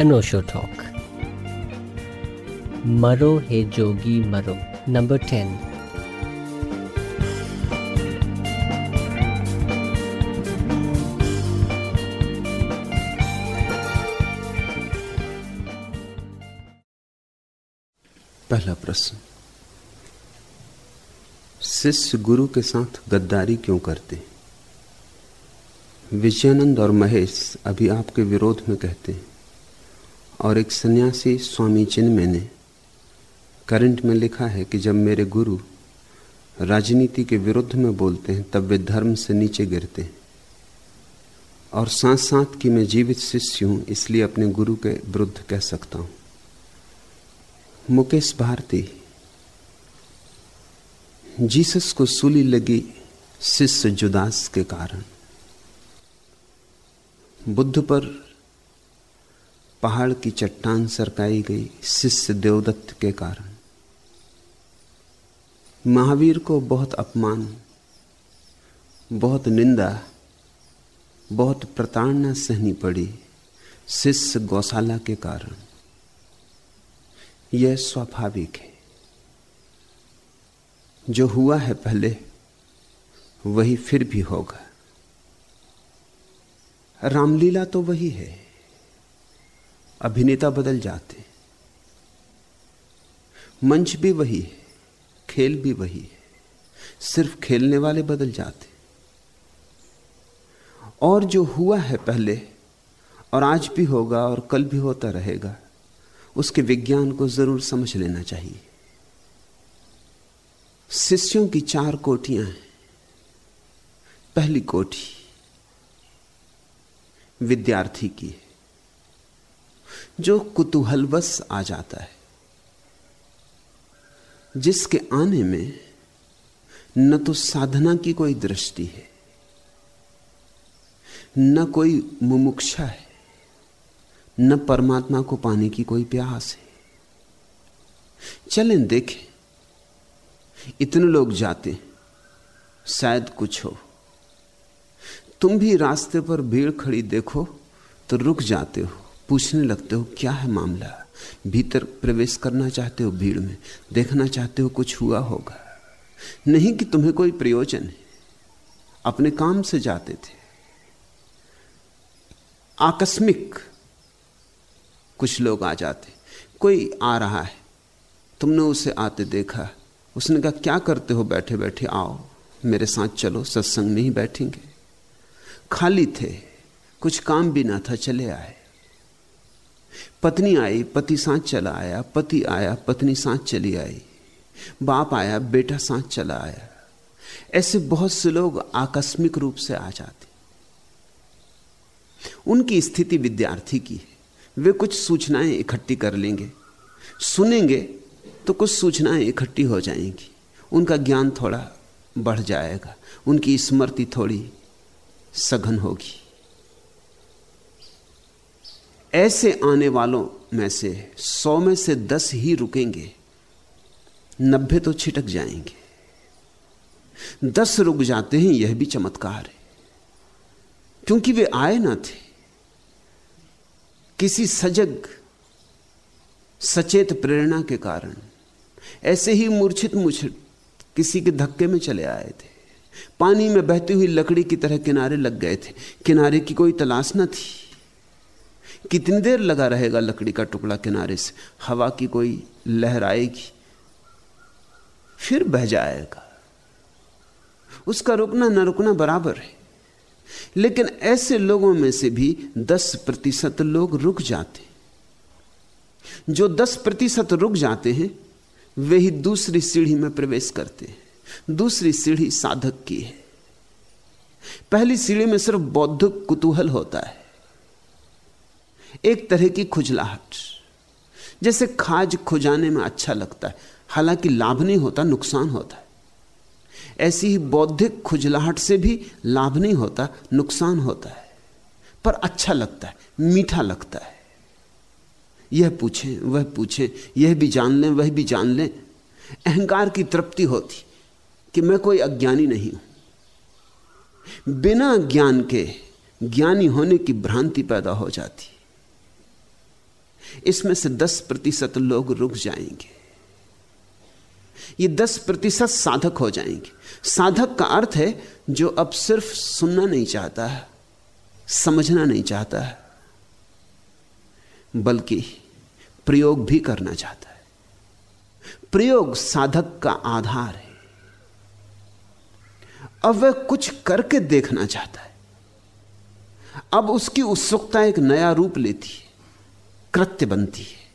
अनोशो talk मरो हे जोगी मरो number ten पहला प्रश्न। शिष्य गुरु के साथ गद्दारी क्यों करते? विजयानंद और महेश अभी आपके विरोध में कहते हैं। और एक सन्यासी स्वामी चिन्मय ने करंट में लिखा है कि जब मेरे गुरु राजनीति के विरुद्ध में बोलते हैं, तब वे धर्म से नीचे गिरते हैं। और साथ साथ कि मैं जीवित शिष्य हूँ, इसलिए अपने गुरु के विरुद्ध कह सकता हूँ। मुकेश भारती, जीसस को सूली लगी शिष्य जुदास के कारण। बुद्ध पर पहाड़ की चट्टान सरकाई गई शिष्य देवदत्त के कारण। महावीर को बहुत अपमान, बहुत निंदा, बहुत प्रताड़ना सहनी पड़ी शिष्य गौशाला के कारण। यह स्वाभाविक है। जो हुआ है पहले, वही फिर भी होगा। रामलीला तो वही है। अभिनेता बदल जाते मंच भी वही है, खेल भी वही है, सिर्फ़ खेलने वाले बदल जाते और जो हुआ है पहले, और आज भी होगा, और कल भी होता रहेगा, उसके विज्ञान को ज़रूर समझ लेना चाहिए। शिष्यों की चार कोटियाँ हैं। पहली कोठी विद्यार्थी की है। जो कुतूहलवश आ जाता है, जिसके आने में न तो साधना की कोई दृष्टि है, न कोई मुमुक्षा है, न परमात्मा को पाने की कोई प्यास है। चलें, देखें, इतने लोग जाते शायद कुछ हो। तुम भी रास्ते पर भीड़ खड़ी देखो तो रुक जाते हो। पूछने लगते हो, क्या है मामला? भीतर प्रवेश करना चाहते हो भीड़ में? देखना चाहते हो कुछ हुआ होगा? नहीं कि तुम्हें कोई प्रयोजन है। अपने काम से जाते थे। आकस्मिक कुछ लोग आ जाते। कोई आ रहा है। तुमने उसे आते देखा। उसने कहा, क्या करते हो? बैठे बैठे आओ। मेरे साथ चलो, सत्संग में ही बैठेंगे। खाली थे। कुछ काम भी ना था, चले आए। पत्नी आई, पति साथ चला आया, पति आया, पत्नी साथ चली आई, बाप आया, बेटा साथ चला आया। ऐसे बहुत से लोग आकस्मिक रूप से आ जाते। उनकी स्थिति विद्यार्थी की है। वे कुछ सूचनाएँ इकट्ठी कर लेंगे। सुनेंगे तो कुछ सूचनाएँ इकट्ठी हो जाएँगी। उनका ज्ञान थोड़ा बढ़ जाएगा। उनकी स्मृति थोड़ी सघन होगी। ऐसे आने वालों में से सौ में से दस ही रुकेंगे, नब्बे तो छिटक जाएँगे। दस रुक जाते हैं, यह भी चमत्कार है। क्योंकि वे आए ना थे। किसी सजग, सचेत प्रेरणा के कारण, ऐसे ही मूर्छित मूर्छित किसी के धक्के में चले आए थे। पानी में बहती हुई लकड़ी की तरह किनारे लग गए थे। किनारे की कोई तलाश न थी। कितनी देर लगा रहेगा लकड़ी का टुकड़ा किनारे से? हवा की कोई लहर आएगी? फिर बह जाएगा। उसका रुकना न रुकना बराबर है। लेकिन ऐसे लोगों में से भी दस प्रतिशत लोग रुक जाते हैं। जो दस प्रतिशत रुक जाते हैं, वे ही दूसरी सीढ़ी में प्रवेश करते हैं। दूसरी सीढ़ी साधक की है। पहली सीढ़ी में सिर्फ़ बौद्धिक कुतूहल होता है। एक तरह की खुजलाहट। जैसे खाज खुजाने में अच्छा लगता है, हालाँकि लाभ नहीं होता, नुकसान होता है। ऐसी ही बौद्धिक खुजलाहट से भी लाभ नहीं होता, नुकसान होता है। पर अच्छा लगता है, मीठा लगता है। यह पूछें, वह पूछें, यह भी जान लें, वह भी जान लें। अहंकार की तृप्ति होती कि मैं कोई अज्ञानी नहीं हूँ। बिना ज्ञान के, ज्ञानी होने की भ्रांति पैदा हो जाती। इसमें से दस प्रतिशत लोग रुक जाएँगे। ये दस प्रतिशत साधक हो जाएँगे। साधक का अर्थ है जो अब सिर्फ़ सुनना नहीं चाहता है, समझना नहीं चाहता है, बल्कि प्रयोग भी करना चाहता है। प्रयोग साधक का आधार है। अब वह कुछ करके देखना चाहता है। अब उसकी उत्सुकता एक नया रूप लेती है। कृत्य बनती है।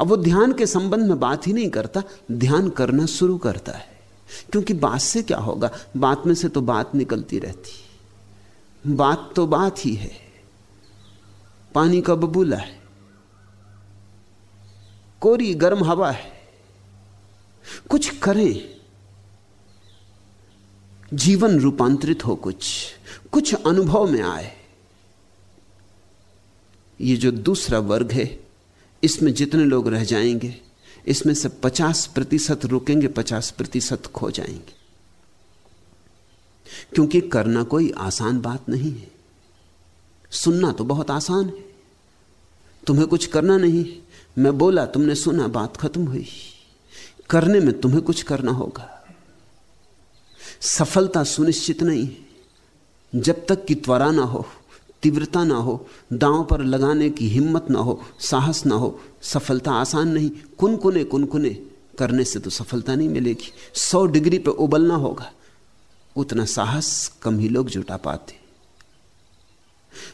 अब वो ध्यान के संबंध में बात ही नहीं करता, ध्यान करना शुरू करता है। क्योंकि बात से क्या होगा? बात में से तो बात निकलती रहती बात तो बात ही है। पानी का बबूला है। कोरी गर्म हवा है। कुछ करें। जीवन रूपांतरित हो कुछ। कुछ अनुभव में आए। ये जो दूसरा वर्ग है, इसमें जितने लोग रह जाएँगे, इसमें से 50 प्रतिशत रुकेंगे 50 प्रतिशत खो जाएँगे। क्योंकि करना कोई आसान बात नहीं है। सुनना तो बहुत आसान है। तुम्हें कुछ करना नहीं। मैं बोला, तुमने सुना, बात खत्म हुई। करने में तुम्हें कुछ करना होगा। सफलता सुनिश्चित नहीं है। जब तक कि त्वरा ना हो तीव्रता ना हो, दांव पर लगाने की हिम्मत ना हो, साहस ना हो, सफलता आसान नहीं, कुनकुने कुनकुने, करने से तो सफलता नहीं मिलेगी। सौ डिग्री पे उबलना होगा, उतना साहस कम ही लोग जुटा पाते।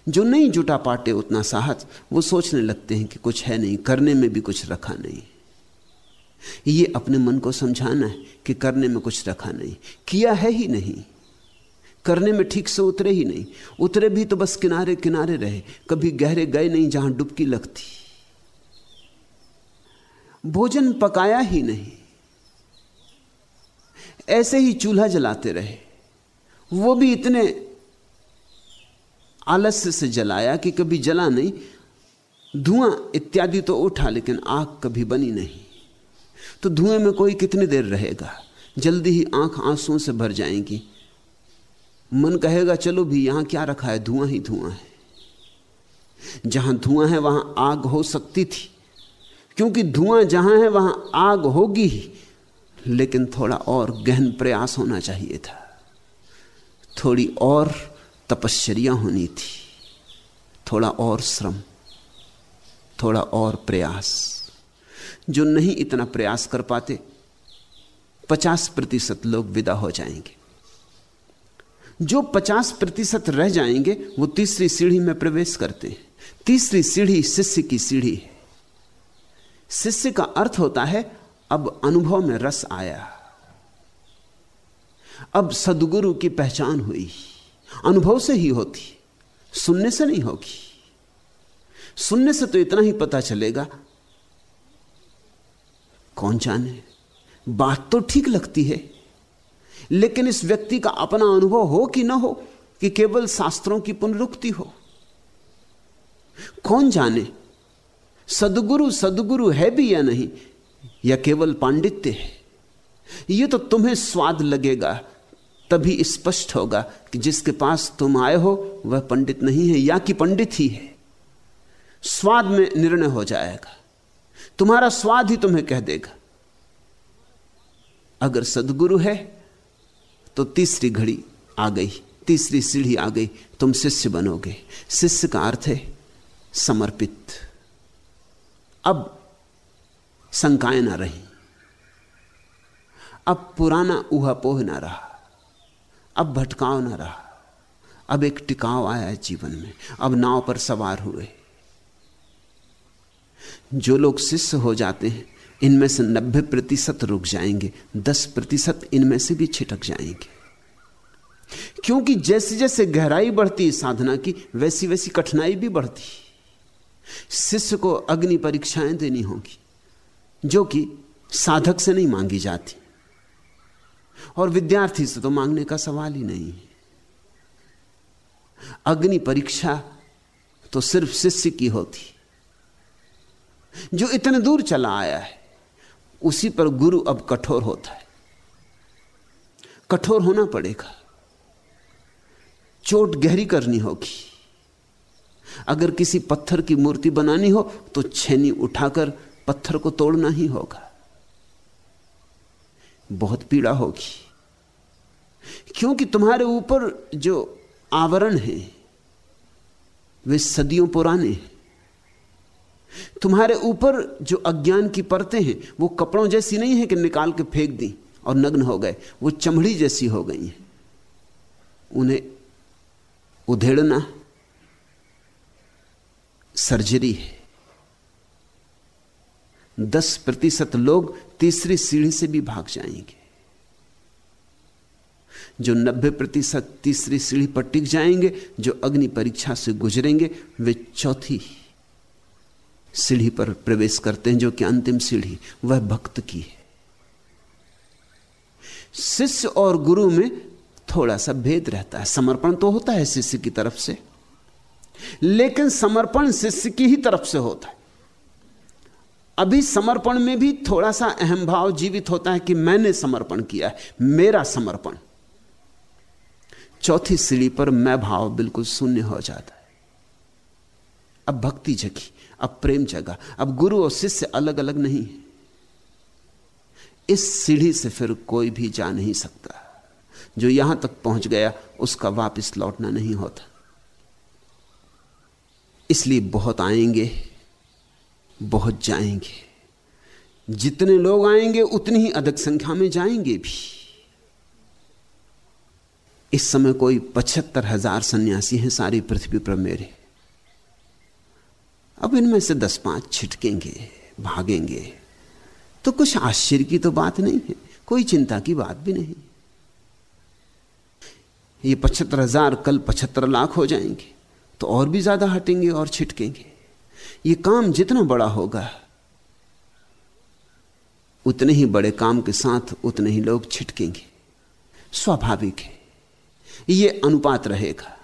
जो नहीं जुटा पाते उतना साहस, वो सोचने लगते हैं कि कुछ है नहीं, करने में भी कुछ रखा नहीं। ये अपने मन को समझाना है कि करने में कुछ रखा नहीं, किया है ही नहीं। करने में ठीक से उतरे ही नहीं। उतरे भी तो बस किनारे किनारे रहे। कभी गहरे गए नहीं जहाँ डुबकी लगती। भोजन पकाया ही नहीं। ऐसे ही चूल्हा जलाते रहे। वो भी इतने आलस्य से जलाया कि कभी जला नहीं। धुआँ इत्यादि तो उठा, लेकिन आग कभी बनी नहीं। तो धुएँ में कोई कितनी देर रहेगा? जल्दी ही आँख आंसुओं से भर जाएँगी। मन कहेगा, चलो भी, यहाँ क्या रखा है? धुआँ ही धुआँ है। जहाँ धुआँ है, वहाँ आग हो सकती थी। क्योंकि धुआँ जहाँ है, वहाँ आग होगी ही। लेकिन थोड़ा और गहन प्रयास होना चाहिए था। थोड़ी और तपश्चर्या होनी थी। थोड़ा और श्रम। थोड़ा और प्रयास। जो नहीं इतना प्रयास कर पाते, पचास प्रतिशत लोग विदा हो जाएँगे। जो पचास प्रतिशत रह जाएँगे, वो तीसरी सीढ़ी में प्रवेश करते हैं। तीसरी सीढ़ी शिष्य की सीढ़ी है। शिष्य का अर्थ होता है, अब अनुभव में रस आया। अब सदगुरु की पहचान हुई। अनुभव से ही होती, सुनने से नहीं होगी। सुनने से तो इतना ही पता चलेगा, कौन जाने? बात तो ठीक लगती है। लेकिन इस व्यक्ति का अपना अनुभव हो कि ना हो कि केवल शास्त्रों की पुनरुक्ति हो? कौन जाने? सदगुरु सदगुरु है भी या नहीं? या केवल पांडित्य है? यह तो तुम्हें स्वाद लगेगा, तभी स्पष्ट होगा कि जिसके पास तुम आए हो, वह पंडित नहीं है, या कि पंडित ही है। स्वाद में निर्णय हो जाएगा। तुम्हारा स्वाद ही तुम्हें कह देगा। अगर सदगुरु है तो तीसरी घड़ी आ गई, तीसरी सीढ़ी आ गई, तुम शिष्य बनोगे। शिष्य का अर्थ है समर्पित। अब शंकाएँ ना रही। अब पुराना ऊहापोह ना रहा। अब भटकाव ना रहा। अब एक टिकाव आया जीवन में। अब नाव पर सवार हुए। जो लोग शिष्य हो जाते हैं इनमें से नब्बे प्रतिशत रुक जाएँगे, दस प्रतिशत इनमें से भी छिटक जाएँगे। क्योंकि जैसे जैसे गहराई बढ़ती साधना की, वैसी वैसी कठिनाई भी बढ़ती शिष्य को अग्नि परीक्षाएँ देनी होगी, जो कि साधक से नहीं मांगी जाती। और विद्यार्थी से तो मांगने का सवाल ही नहीं है। अग्नि परीक्षा तो सिर्फ़ शिष्य की होती, जो इतने दूर चला आया है। उसी पर गुरु अब कठोर होता है। कठोर होना पड़ेगा। चोट गहरी करनी होगी। अगर किसी पत्थर की मूर्ति बनानी हो तो छेनी उठाकर पत्थर को तोड़ना ही होगा। बहुत पीड़ा होगी। क्योंकि तुम्हारे ऊपर जो आवरण है, वे सदियों पुराने हैं। तुम्हारे ऊपर जो अज्ञान की परतें हैं, वो कपड़ों जैसी नहीं है कि निकाल के फेंक दी और नग्न हो गए। वो चमड़ी जैसी हो गई हैं। उन्हें उधेड़ना सर्जरी है। दस प्रतिशत लोग तीसरी सीढ़ी से भी भाग जाएँगे। जो नब्बे प्रतिशत तीसरी सीढ़ी पर टिक जाएँगे, जो अग्नि परीक्षा से गुजरेंगे, वे चौथी सीढ़ी पर प्रवेश करते हैं, जो कि अंतिम सीढ़ी, वह भक्त की है। शिष्य और गुरु में थोड़ा सा भेद रहता है। समर्पण तो होता है शिष्य की तरफ़ से, लेकिन समर्पण शिष्य की ही तरफ़ से होता है। अभी समर्पण में भी थोड़ा सा अहम भाव जीवित होता है कि मैंने समर्पण किया है, मेरा समर्पण। चौथी सीढ़ी पर मैं भाव बिल्कुल शून्य हो जाता है। अब भक्ति जगी। अब प्रेम जगा। अब गुरु और शिष्य अलग अलग नहीं है। इस सीढ़ी से फिर कोई भी जा नहीं सकता। जो यहाँ तक पहुँच गया, उसका वापस लौटना नहीं होता। इसलिए बहुत आएँगे, बहुत जाएँगे। जितने लोग आएँगे, उतनी ही अधिक संख्या में जाएँगे भी। इस समय कोई पचहत्तर हज़ार सन्यासी हैं सारी पृथ्वी पर मेरे। अब इनमें से दस पाँच छिटकेंगे, भागेंगे। तो कुछ आश्चर्य की तो बात नहीं है, कोई चिंता की बात भी नहीं। ये पचहत्तर हज़ार कल पचहत्तर लाख हो जाएँगे तो और भी ज़्यादा हटेंगे और छिटकेंगे। ये काम जितना बड़ा होगा, उतने ही बड़े काम के साथ उतने ही लोग छिटकेंगे। स्वाभाविक है, ये अनुपात रहेगा।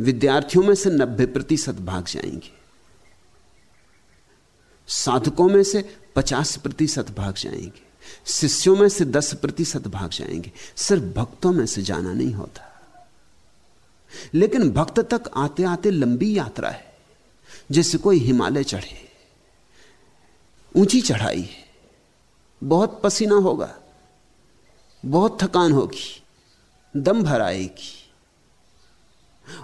विद्यार्थियों में से नब्बे प्रतिशत भाग जाएँगे। साधकों में से पचास प्रतिशत भाग जाएँगे, शिष्यों में से दस प्रतिशत भाग जाएँगे। सिर्फ़ भक्तों में से जाना नहीं होता। लेकिन भक्त तक आते आते लंबी यात्रा है, जैसे कोई हिमालय चढ़े, ऊँची चढ़ाई है, बहुत पसीना होगा, बहुत थकान होगी, दम भर आएगी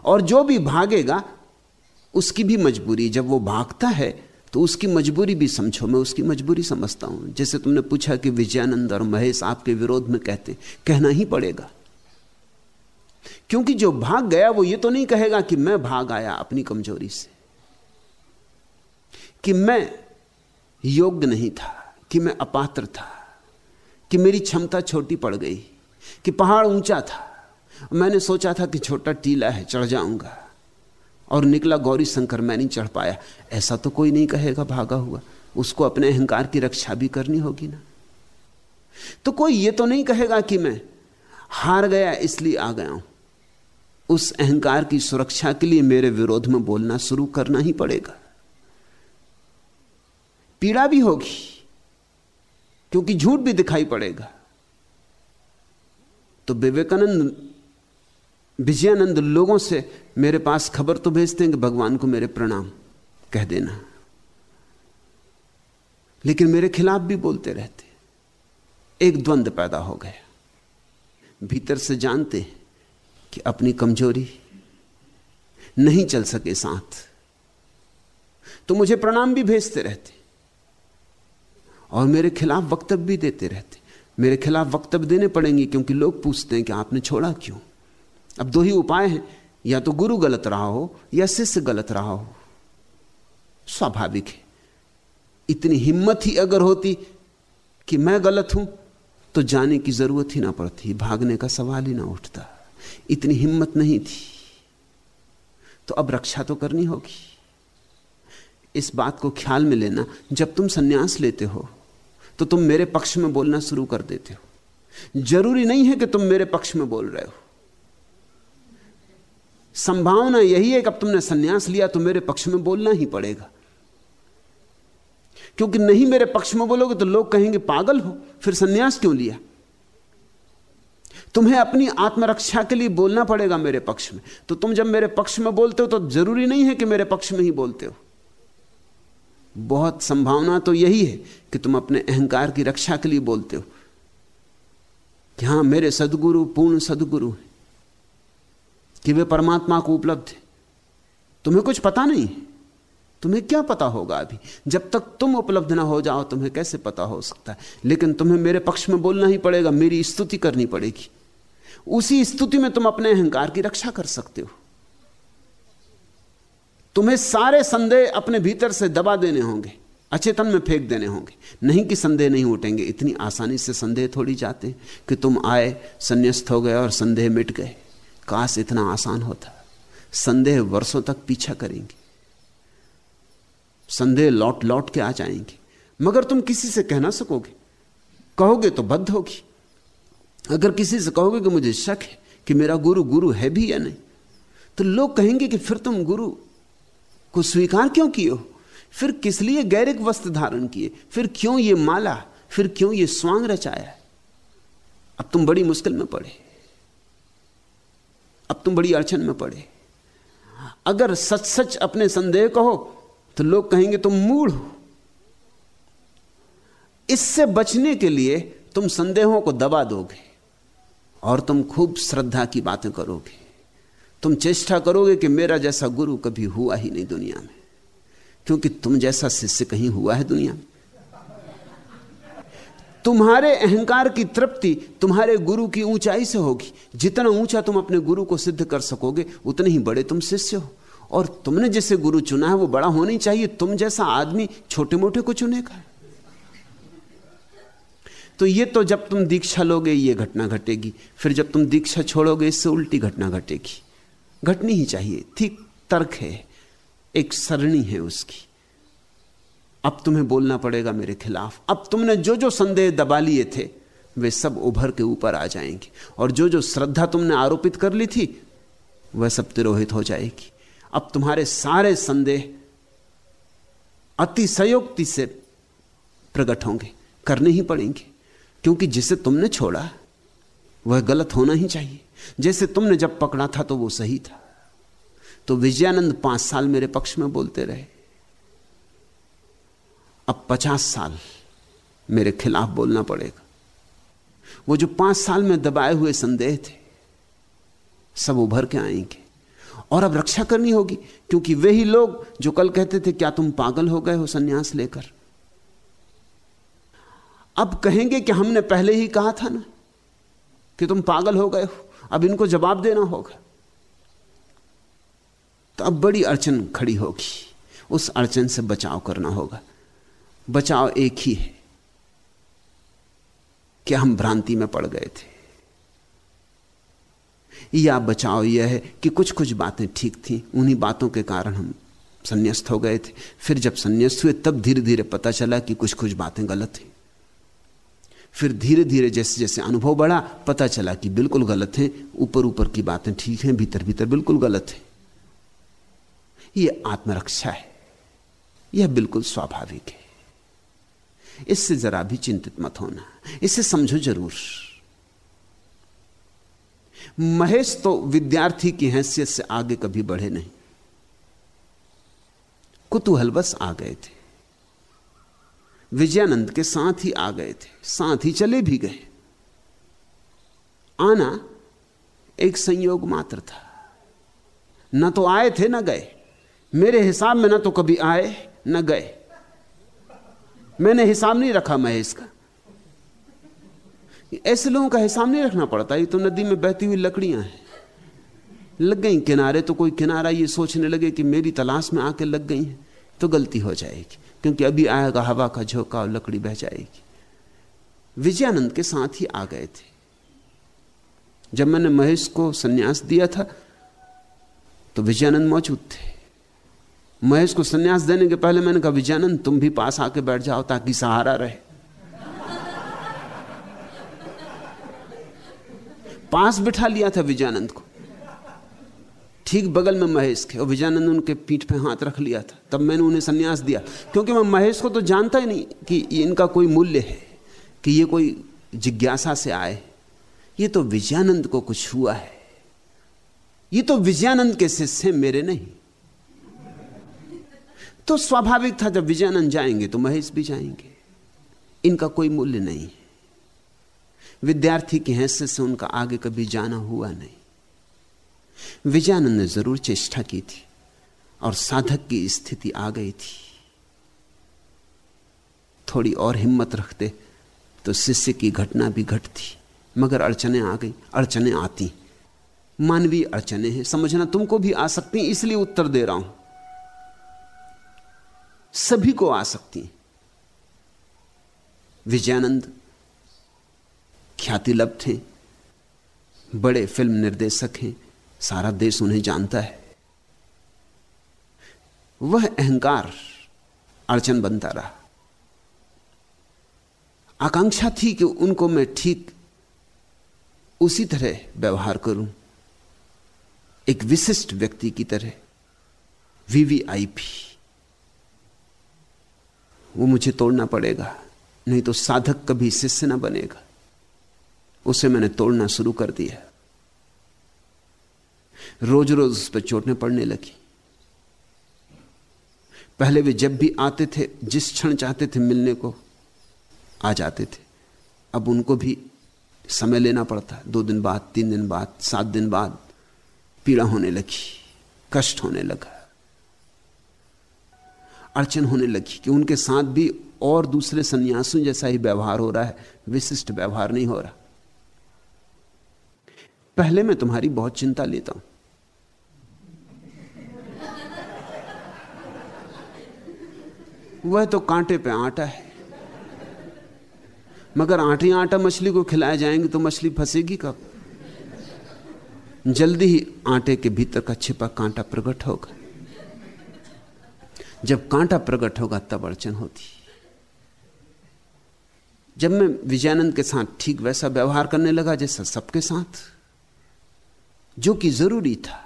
और जो भी भागेगा, उसकी भी मजबूरी, जब वो भागता है तो उसकी मजबूरी भी समझो, मैं उसकी मजबूरी समझता हूँ। जैसे तुमने पूछा कि विजयानंद और महेश आपके विरोध में कहते, कहना ही पड़ेगा। क्योंकि जो भाग गया, वो ये तो नहीं कहेगा कि मैं भाग आया अपनी कमज़ोरी से, कि मैं योग्य नहीं था, कि मैं अपात्र था, कि मेरी क्षमता छोटी पड़ गई, कि पहाड़ ऊँचा था। मैंने सोचा था कि छोटा टीला है, चढ़ जाऊँगा। और निकला गौरी शंकर, मैं नहीं चढ़ पाया। ऐसा तो कोई नहीं कहेगा, भागा हुआ। उसको अपने अहंकार की रक्षा भी करनी होगी ना। तो कोई ये तो नहीं कहेगा कि मैं हार गया, इसलिए आ गया हूँ। उस अहंकार की सुरक्षा के लिए मेरे विरोध में बोलना शुरू करना ही पड़ेगा। पीड़ा भी होगी, क्योंकि झूठ भी दिखाई पड़ेगा। तो विवेकानंद विजयानंद, लोगों से, मेरे पास खबर तो भेजते हैं कि भगवान को मेरे प्रणाम, कह देना। लेकिन मेरे खिलाफ भी बोलते रहते। एक द्वंद्व पैदा हो गया। भीतर से जानते कि अपनी कमज़ोरी नहीं चल सके साथ। तो मुझे प्रणाम भी भेजते रहते। और मेरे खिलाफ वक्तव्य भी देते रहते। मेरे खिलाफ वक्तव्य देने पड़ेंगे क्योंकि लोग पूछते हैं कि आपने छोड़ा क्यों? अब दो ही उपाय हैं। या तो गुरु गलत रहा हो, या शिष्य गलत रहा हो। स्वाभाविक है। इतनी हिम्मत ही अगर होती कि मैं गलत हूँ तो जाने की ज़रूरत ही ना पड़ती, भागने का सवाल ही ना उठता। इतनी हिम्मत नहीं थी तो अब रक्षा तो करनी होगी। इस बात को ख्याल में लेना, जब तुम सन्यास लेते हो तो तुम मेरे पक्ष में बोलना शुरू कर देते हो। ज़रूरी नहीं है कि तुम मेरे पक्ष में बोल रहे हो। संभावना यही है कि अब तुमने सन्यास लिया तो मेरे पक्ष में बोलना ही पड़ेगा। क्योंकि नहीं मेरे पक्ष में बोलोगे तो लोग कहेंगे, पागल हो, फिर सन्यास क्यों लिया? तुम्हें अपनी आत्मरक्षा के लिए बोलना पड़ेगा मेरे पक्ष में। तो तुम जब मेरे पक्ष में बोलते हो तो ज़रूरी नहीं है कि मेरे पक्ष में ही बोलते हो। बहुत संभावना तो यही है कि तुम अपने अहंकार की रक्षा के लिए बोलते हो कि हाँ, मेरे सदगुरु पूर्ण सदगुरु हैं। कि वे परमात्मा को उपलब्ध है। तुम्हें कुछ पता नहीं? तुम्हें क्या पता होगा अभी? जब तक तुम उपलब्ध ना हो जाओ, तुम्हें कैसे पता हो सकता है? लेकिन तुम्हें मेरे पक्ष में बोलना ही पड़ेगा, मेरी स्तुति करनी पड़ेगी। उसी स्तुति में तुम अपने अहंकार की रक्षा कर सकते हो। तुम्हें सारे संदेह अपने भीतर से दबा देने होंगे, अचेतन में फेंक देने होंगे। नहीं कि संदेह नहीं उठेंगे, इतनी आसानी से संदेह थोड़ी जाते कि तुम आए, संन्यास्त हो गए और संदेह मिट गए। काश इतना आसान होता। संदेह वर्षों तक पीछा करेंगे। संदेह लौट लौट के आ जाएँगे। मगर तुम किसी से कह ना सकोगे। कहोगे तो बद्ध होगी। अगर किसी से कहोगे कि मुझे शक है कि मेरा गुरु गुरु है भी या नहीं तो लोग कहेंगे कि फिर तुम गुरु को स्वीकार क्यों किए हो? फिर किस लिए गैरिक वस्त्र धारण किए? फिर क्यों ये माला? फिर क्यों ये स्वांग रचाया? अब तुम बड़ी मुश्किल में पड़े। अब तुम बड़ी अड़चन में पड़े। अगर सच सच अपने संदेह कहो तो लोग कहेंगे तुम मूढ़ हो। इससे बचने के लिए तुम संदेहों को दबा दोगे और तुम खूब श्रद्धा की बातें करोगे। तुम चेष्टा करोगे कि मेरा जैसा गुरु कभी हुआ ही नहीं दुनिया में, क्योंकि तुम जैसा शिष्य कहीं हुआ है दुनिया में। तुम्हारे अहंकार की तृप्ति तुम्हारे गुरु की ऊंचाई से होगी। जितना ऊँचा तुम अपने गुरु को सिद्ध कर सकोगे, उतने ही बड़े तुम शिष्य हो। और तुमने जिसे गुरु चुना है, वो बड़ा होना ही चाहिए। तुम जैसा आदमी छोटे मोटे को चुनेगा। तो ये तो जब तुम दीक्षा लोगे, ये घटना घटेगी। फिर जब तुम दीक्षा छोड़ोगे, इससे उल्टी घटना घटेगी। घटनी ही चाहिए। ठीक तर्क है। एक सरणी है उसकी। अब तुम्हें बोलना पड़ेगा मेरे खिलाफ। अब तुमने जो जो संदेह दबा लिए थे, वे सब उभर के ऊपर आ जाएँगे। और जो जो श्रद्धा तुमने आरोपित कर ली थी, वह सब तिरोहित हो जाएगी। अब तुम्हारे सारे संदेह अतिशयोक्ति से प्रकट होंगे, करने ही पड़ेंगे। क्योंकि जिसे तुमने छोड़ा, वह गलत होना ही चाहिए। जैसे तुमने जब पकड़ा था तो वो सही था। तो विजयानंद पाँच साल मेरे पक्ष में बोलते रहे। अब पचास साल मेरे खिलाफ बोलना पड़ेगा। वो जो पाँच साल में दबाए हुए संदेह थे, सब उभर के आएँगे। और अब रक्षा करनी होगी, क्योंकि वे ही लोग जो कल कहते थे, क्या तुम पागल हो गए हो सन्यास लेकर? अब कहेंगे कि हमने पहले ही कहा था ना कि तुम पागल हो गए हो। अब इनको जवाब देना होगा। तो अब बड़ी अड़चन खड़ी होगी। उस अड़चन से बचाव करना होगा। बचाव एक ही है कि हम भ्रांति में पड़ गए थे। या बचाव यह है कि कुछ कुछ बातें ठीक थी, उन्हीं बातों के कारण हम संन्यास्त हो गए थे। फिर जब संन्यास्त हुए, तब धीरे धीरे पता चला कि कुछ कुछ बातें गलत थी फिर धीरे धीरे जैसे जैसे अनुभव बढ़ा, पता चला कि बिल्कुल गलत है ऊपर ऊपर की बातें ठीक हैं भीतर भीतर बिल्कुल गलत है। यह आत्मरक्षा है। यह बिल्कुल स्वाभाविक है। इससे जरा भी चिंतित मत होना। इसे समझो ज़रूर। महेश तो विद्यार्थी की हैसियत से आगे कभी बढ़े नहीं। कुतूहलवश आ गए थे। विजयानंद के साथ ही आ गए थे। साथ ही चले भी गए। आना एक संयोग मात्र था। न तो आए थे, न गए। मेरे हिसाब में न तो कभी आए, न गए। मैंने हिसाब नहीं रखा महेश का। ऐसे लोगों का हिसाब नहीं रखना पड़ता, ये तो नदी में बहती हुई लकड़ियाँ हैं। लग गई किनारे तो कोई किनारा ये सोचने लगे कि मेरी तलाश में आके लग गई है तो गलती हो जाएगी, क्योंकि अभी आएगा हवा का झोंका और लकड़ी बह जाएगी। विजयानंद के साथ ही आ गए थे। जब मैंने महेश को सन्यास दिया था तो विजयानंद मौजूद थे। महेश को सन्यास देने के पहले मैंने कहा, विजयानंद, तुम भी पास आके बैठ जाओ ताकि सहारा रहे। पास बिठा लिया था विजयानंद को। ठीक बगल में महेश के और विजयानंद उनके पीठ पे हाथ रख लिया था। तब मैंने उन्हें सन्यास दिया। क्योंकि मैं महेश को तो जानता ही नहीं कि इनका कोई मूल्य है, कि ये कोई जिज्ञासा से आए। ये तो विजयानंद को कुछ हुआ है। ये तो विजयानंद के शिष्य मेरे नहीं। तो स्वाभाविक था, जब विजयानंद जाएँगे तो महेश भी जाएँगे। इनका कोई मूल्य नहीं। है विद्यार्थी की हैसियत से उनका आगे कभी जाना हुआ नहीं। विजयानंद ने ज़रूर चेष्टा की थी और साधक की स्थिति आ गई थी। थोड़ी और हिम्मत रखते तो शिष्य की घटना भी घटती, मगर अड़चने आ गई, अड़चने आती। मानवीय अड़चने हैं, समझना तुमको भी आ सकती इसलिए उत्तर दे रहा हूँ। सभी को आ सकती है। विजयानंद ख्याति लब थे बड़े फ़िल्म निर्देशक हैं, सारा देश उन्हें जानता है। वह अहंकार अड़चन बनता रहा। आकांक्षा थी कि उनको मैं ठीक उसी तरह व्यवहार करूँ। एक विशिष्ट व्यक्ति की तरह वीवीआईपी वो मुझे तोड़ना पड़ेगा, नहीं तो साधक कभी शिष्य ना बनेगा। उसे मैंने तोड़ना शुरू कर दिया। रोज रोज उस पर चोटें पड़ने लगी। पहले वे जब भी आते थे, जिस क्षण चाहते थे मिलने को, आ जाते थे। अब उनको भी समय लेना पड़ता। दो दिन बाद, तीन दिन बाद, सात दिन बाद पीड़ा होने लगी, कष्ट होने लगा। अड़चन होने लगी कि उनके साथ भी और दूसरे सन्यासों जैसा ही व्यवहार हो रहा है, विशिष्ट व्यवहार नहीं हो रहा। पहले मैं तुम्हारी बहुत चिंता लेता हूँ। वह तो कांटे पे आटा है। मगर आटे आटा मछली को खिलाए जाएँगे तो मछली फंसेगी कब? जल्दी ही आटे के भीतर का छिपा कांटा प्रकट होगा। जब कांटा प्रकट होगा, तब अड़चन होती। जब मैं विजयानंद के साथ ठीक वैसा व्यवहार करने लगा, जैसा सबके साथ, जो कि ज़रूरी था,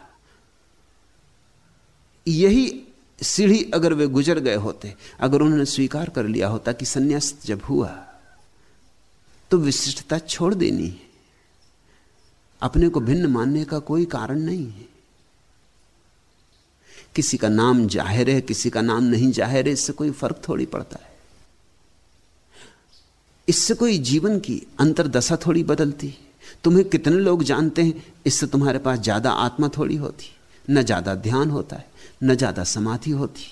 यही सीढ़ी अगर वे गुजर गए होते, अगर उन्होंने स्वीकार कर लिया होता कि संन्यास जब हुआ तो विशिष्टता छोड़ देनी है। अपने को भिन्न मानने का कोई कारण नहीं है। किसी का नाम ज़ाहिर है, किसी का नाम नहीं ज़ाहिर है, इससे कोई फ़र्क थोड़ी पड़ता है। इससे कोई जीवन की अंतरदशा थोड़ी बदलती। तुम्हें कितने लोग जानते हैं, इससे तुम्हारे पास ज़्यादा आत्मा थोड़ी होती। न ज़्यादा ध्यान होता है, न ज़्यादा समाधि होती।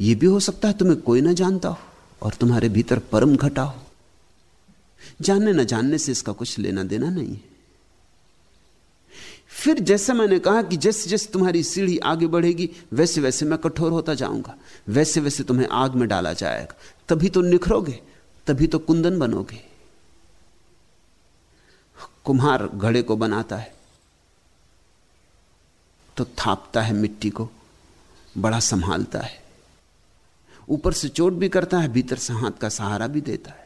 यह भी हो सकता है तुम्हें कोई ना जानता हो और तुम्हारे भीतर परम घटा हो। जानने न जानने से इसका कुछ लेना देना नहीं है। फिर जैसे मैंने कहा कि जैसे जैसे तुम्हारी सीढ़ी आगे बढ़ेगी, वैसे वैसे मैं कठोर होता जाऊँगा। वैसे वैसे तुम्हें आग में डाला जाएगा। तभी तो निखरोगे, तभी तो कुंदन बनोगे। कुम्हार घड़े को बनाता है तो थापता है मिट्टी को, बड़ा संभालता है। ऊपर से चोट भी करता है, भीतर से हाथ का सहारा भी देता है।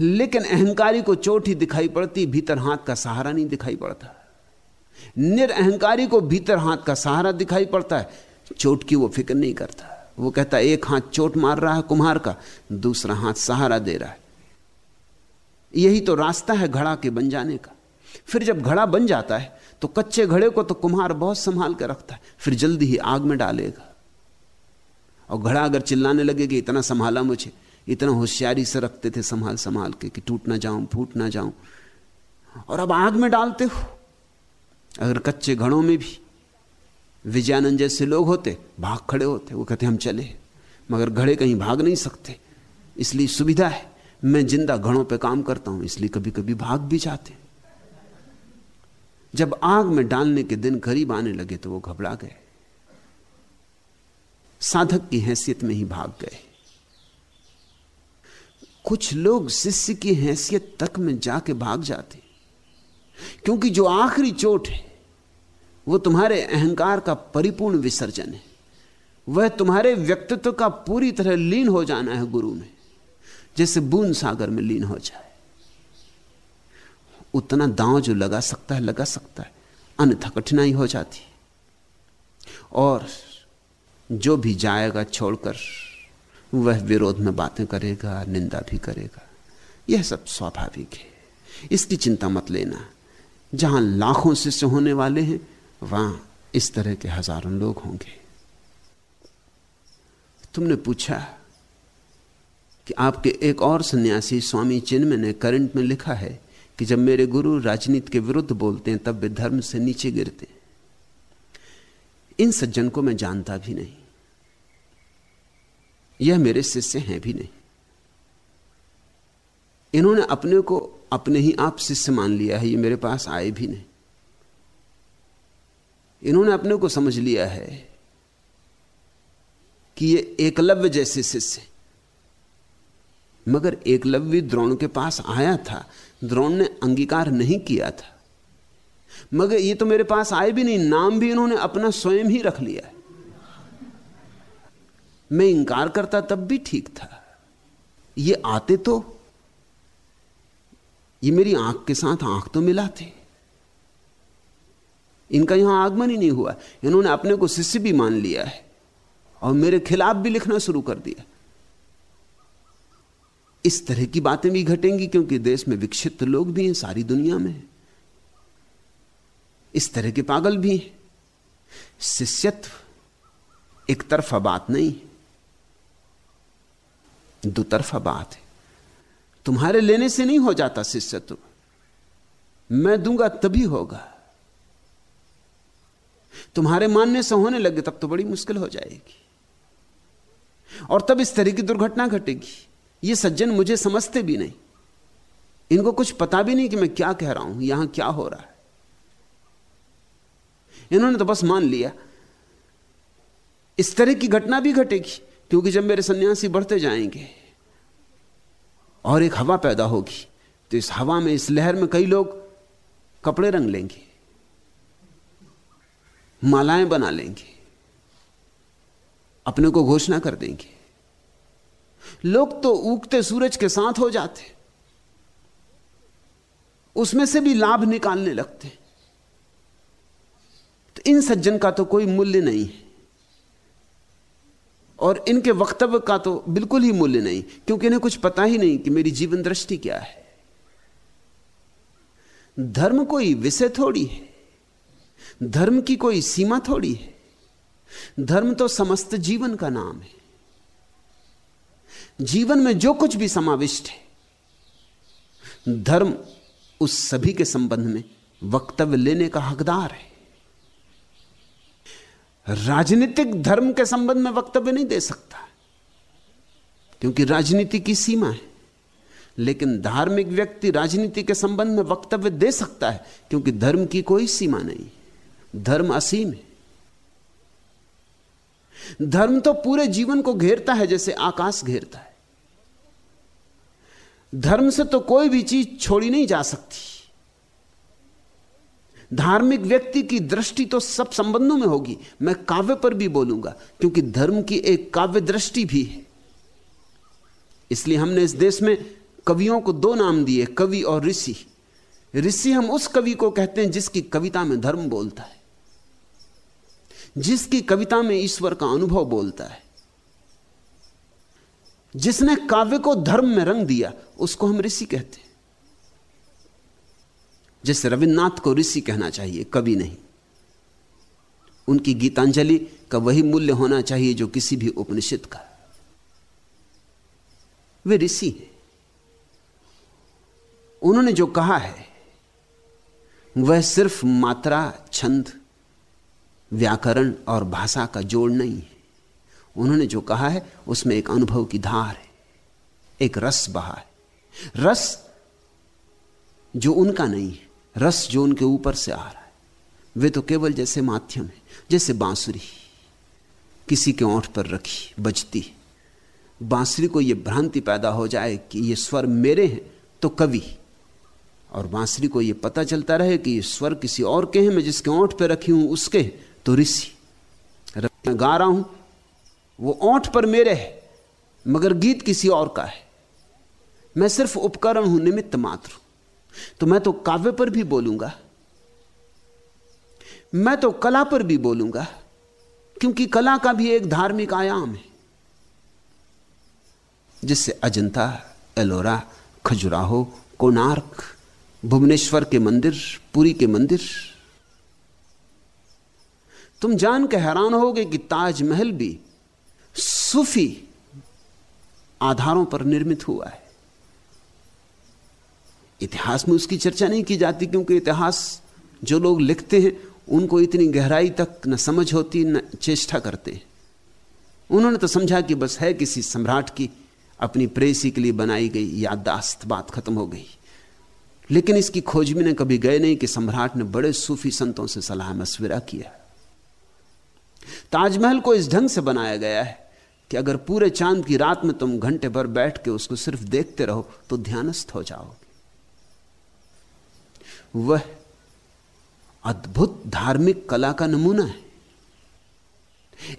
लेकिन अहंकारी को चोट ही दिखाई पड़ती, भीतर हाथ का सहारा नहीं दिखाई पड़ता। निरअहकारी को भीतर हाथ का सहारा दिखाई पड़ता है, चोट की वो फ़िक्र नहीं करता। वो कहता एक हाथ चोट मार रहा है कुम्हार का, दूसरा हाथ सहारा दे रहा है। यही तो रास्ता है घड़ा के बन जाने का। फिर जब घड़ा बन जाता है तो कच्चे घड़े को तो कुम्हार बहुत संभाल कर रखता है, फिर जल्दी ही आग में डालेगा। और घड़ा अगर चिल्लाने लगे कि इतना संभाला मुझे। इतना होशियारी से रखते थे संभाल संभाल के कि टूट ना जाऊँ, फूट ना जाऊँ। और अब आग में डालते हो। अगर कच्चे घड़ों में भी विजयानंद जैसे लोग होते, भाग खड़े होते, वो कहते, हम चले मगर घड़े कहीं भाग नहीं सकते। इसलिए सुविधा है। मैं ज़िंदा घड़ों पे काम करता हूँ, इसलिए कभी कभी भाग भी जाते जब आग में डालने के दिन करीब आने लगे तो वो घबरा गए। साधक की हैसियत में ही भाग गए। कुछ लोग शिष्य की हैसियत तक में जाके भाग जाते क्योंकि जो आखिरी चोट है, वो तुम्हारे अहंकार का परिपूर्ण विसर्जन है। वह तुम्हारे व्यक्तित्व का पूरी तरह लीन हो जाना है गुरु में, जैसे बूंद सागर में लीन हो जाए। उतना दांव जो लगा सकता है, लगा सकता है, अन्यथा कठिनाई हो जाती और जो भी जाएगा छोड़कर वह विरोध में बातें करेगा, निंदा भी करेगा। यह सब स्वाभाविक है। इसकी चिंता मत लेना। जहाँ लाखों शिष्य होने वाले हैं, वहाँ इस तरह के हज़ारों लोग होंगे। तुमने पूछा कि आपके एक और सन्यासी स्वामी चिन्मय ने करंट में लिखा है कि जब मेरे गुरु राजनीति के विरुद्ध बोलते हैं, तब वे धर्म से नीचे गिरते हैं। इन सज्जन को मैं जानता भी नहीं। यह मेरे शिष्य हैं भी नहीं। इन्होंने अपने को अपने ही आप शिष्य मान लिया है, ये मेरे पास आए भी नहीं। इन्होंने अपने को समझ लिया है कि ये एकलव्य जैसे शिष्य मगर एकलव्य द्रोण के पास आया था, द्रोण ने अंगीकार नहीं किया था। मगर ये तो मेरे पास आए भी नहीं, नाम भी इन्होंने अपना स्वयं ही रख लिया है। मैं इंकार करता तब भी ठीक था। ये आते तो ये मेरी आँख के साथ आँख तो मिलाते इनका यहाँ आगमन ही नहीं हुआ। इन्होंने अपने को शिष्य भी मान लिया है और मेरे खिलाफ भी लिखना शुरू कर दिया। इस तरह की बातें भी घटेंगी क्योंकि देश में विक्षिप्त लोग भी हैं, सारी दुनिया में इस तरह के पागल भी हैं। शिष्यत्व एक तरफा बात नहीं दो तरफा बात है। तुम्हारे लेने से नहीं हो जाता शिष्य शिष्यत्व। मैं दूँगा तभी होगा। तुम्हारे मानने से होने लगे, तब तो बड़ी मुश्किल हो जाएगी। और तब इस तरह की दुर्घटना घटेगी। ये सज्जन मुझे समझते भी नहीं। इनको कुछ पता भी नहीं कि मैं क्या कह रहा हूँ, यहाँ क्या हो रहा है। इन्होंने तो बस मान लिया। इस तरह की घटना भी घटेगी। क्योंकि जब मेरे सन्यासी बढ़ते जाएँगे और एक हवा पैदा होगी तो इस हवा में, इस लहर में कई लोग कपड़े रंग लेंगे, मालाएँ बना लेंगे, अपने को घोषणा कर देंगे। लोग तो उगते सूरज के साथ हो जाते, उसमें से भी लाभ निकालने लगते। तो इन सज्जन का तो कोई मूल्य नहीं है। और इनके वक्तव्य का तो बिल्कुल ही मूल्य नहीं, क्योंकि इन्हें कुछ पता ही नहीं कि मेरी जीवन दृष्टि क्या है। धर्म कोई विषय थोड़ी है, धर्म की कोई सीमा थोड़ी है। धर्म तो समस्त जीवन का नाम है। जीवन में जो कुछ भी समाविष्ट है, धर्म उस सभी के संबंध में वक्तव्य लेने का हकदार है। राजनीतिक धर्म के संबंध में वक्तव्य नहीं दे सकता। क्योंकि राजनीति की सीमा है। लेकिन धार्मिक व्यक्ति राजनीति के संबंध में वक्तव्य दे सकता है, क्योंकि धर्म की कोई सीमा नहीं। धर्म असीम है। धर्म तो पूरे जीवन को घेरता है, जैसे आकाश घेरता है। धर्म से तो कोई भी चीज़ छोड़ी नहीं जा सकती। धार्मिक व्यक्ति की दृष्टि तो सब संबंधों में होगी। मैं काव्य पर भी बोलूँगा, क्योंकि धर्म की एक काव्य दृष्टि भी है। इसलिए हमने इस देश में कवियों को दो नाम दिए, कवि और ऋषि। ऋषि हम उस कवि को कहते हैं जिसकी कविता में धर्म बोलता है। जिसकी कविता में ईश्वर का अनुभव बोलता है। जिसने काव्य को धर्म में रंग दिया, उसको हम ऋषि कहते हैं। जैसे रविन्द्रनाथ को ऋषि कहना चाहिए कभी नहीं। उनकी गीतांजलि का वही मूल्य होना चाहिए जो किसी भी उपनिषद का। वे ऋषि हैं। उन्होंने जो कहा है, वह सिर्फ़ मात्रा, छंद, व्याकरण और भाषा का जोड़ नहीं है। उन्होंने जो कहा है, उसमें एक अनुभव की धार है, एक रस बहा है। रस जो उनका नहीं है। रस जो उनके ऊपर से आ रहा है, वे तो केवल जैसे माध्यम है, जैसे बांसुरी। किसी के ओंठ पर रखी, बजती बांसुरी को यह भ्रांति पैदा हो जाए कि ये स्वर मेरे हैं तो कवि। और बांसुरी को यह पता चलता रहे कि ये स्वर किसी और के हैं, मैं जिसके ओंठ पर रखी हूँ, उसके तो ऋषि। मैं गा रहा हूँ, वो ओंठ पर मेरे है, मगर गीत किसी और का है। मैं सिर्फ़ उपकरण हूँ, निमित्त मात्र तो मैं तो काव्य पर भी बोलूँगा। मैं तो कला पर भी बोलूँगा, क्योंकि कला का भी एक धार्मिक आयाम है, जिससे अजंता, एलोरा, खजुराहो, कोणार्क, भुवनेश्वर के मंदिर, पुरी के मंदिर। तुम जान के हैरान होगे कि ताजमहल भी सूफी आधारों पर निर्मित हुआ है। इतिहास में उसकी चर्चा नहीं की जाती क्योंकि इतिहास जो लोग लिखते हैं, उनको इतनी गहराई तक न समझ होती, न चेष्टा करते हैं। उन्होंने तो समझा कि बस है किसी सम्राट की अपनी प्रेसी के लिए बनाई गई याददाश्त बात खत्म हो गई। लेकिन इसकी खोज में ने कभी गए नहीं कि सम्राट ने बड़े सूफी संतों से सलाह मशविरा किया। ताजमहल को इस ढंग से बनाया गया है कि अगर पूरे चाँद की रात में तुम घंटे भर बैठ के उसको सिर्फ़ देखते रहो तो ध्यानस्थ हो जाओगे वह अद्भुत धार्मिक कला का नमूना है।